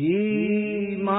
ایمان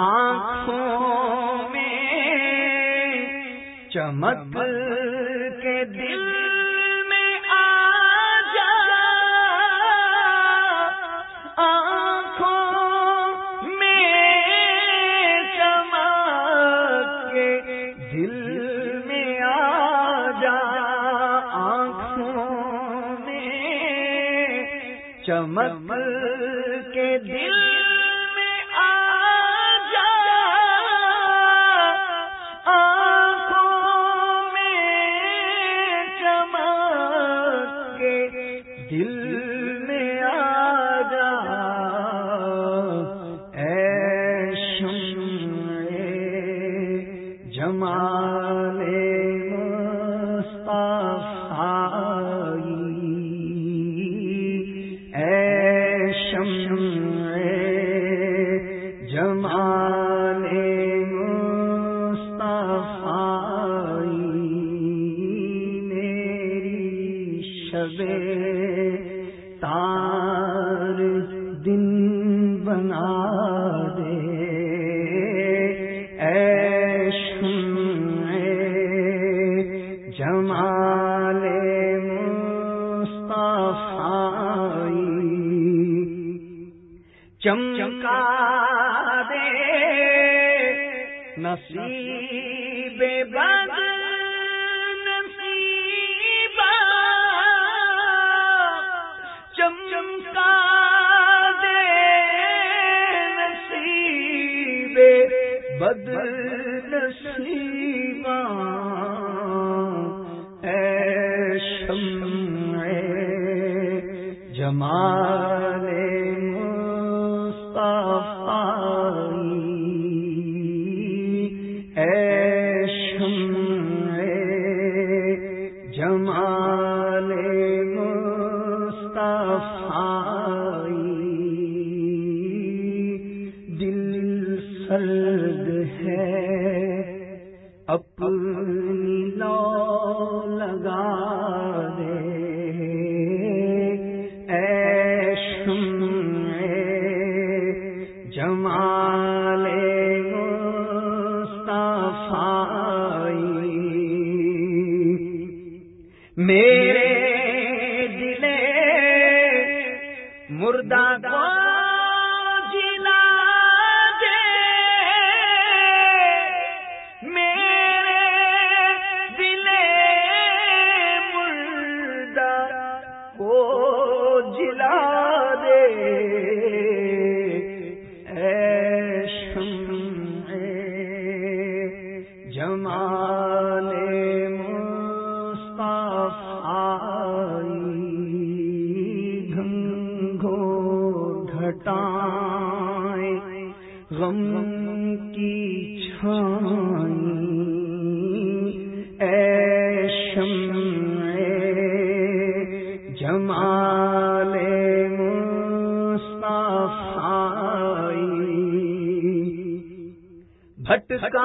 آنکھوں میں چمک کے دل میں آ جا۔ آنکھوں میں چمک کے دل میں آ جا۔ آنکھوں میں چمک کے دل دل چمکا دے نصیب بند نصیب چمکا دے نصیب بد نصیبا اے شمع جمال درد ہے اپنی لو لگا دے۔ ایشم جمال میرے دلے مردہ کو جلا دے۔ جمال مصطفی گھنگو کی چھائیں اے کا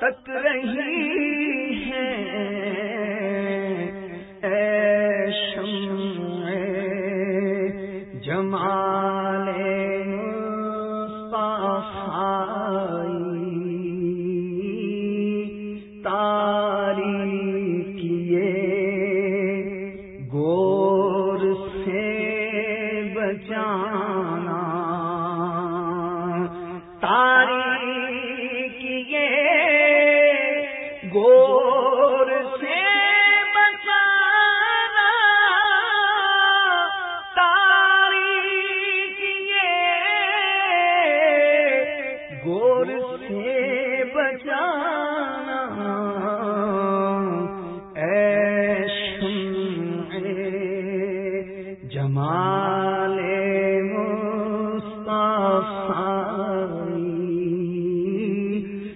تک رہی۔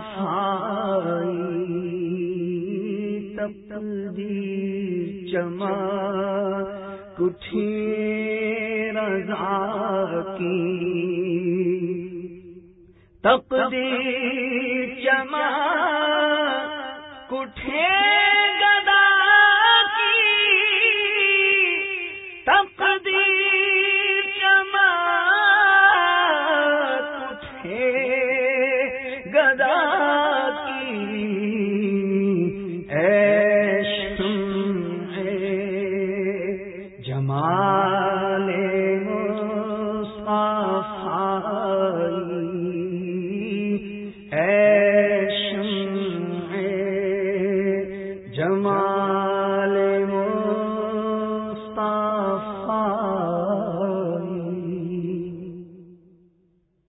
صفائی تقدیر چما کٹھی رضا کی۔ تقدیر چما کٹھی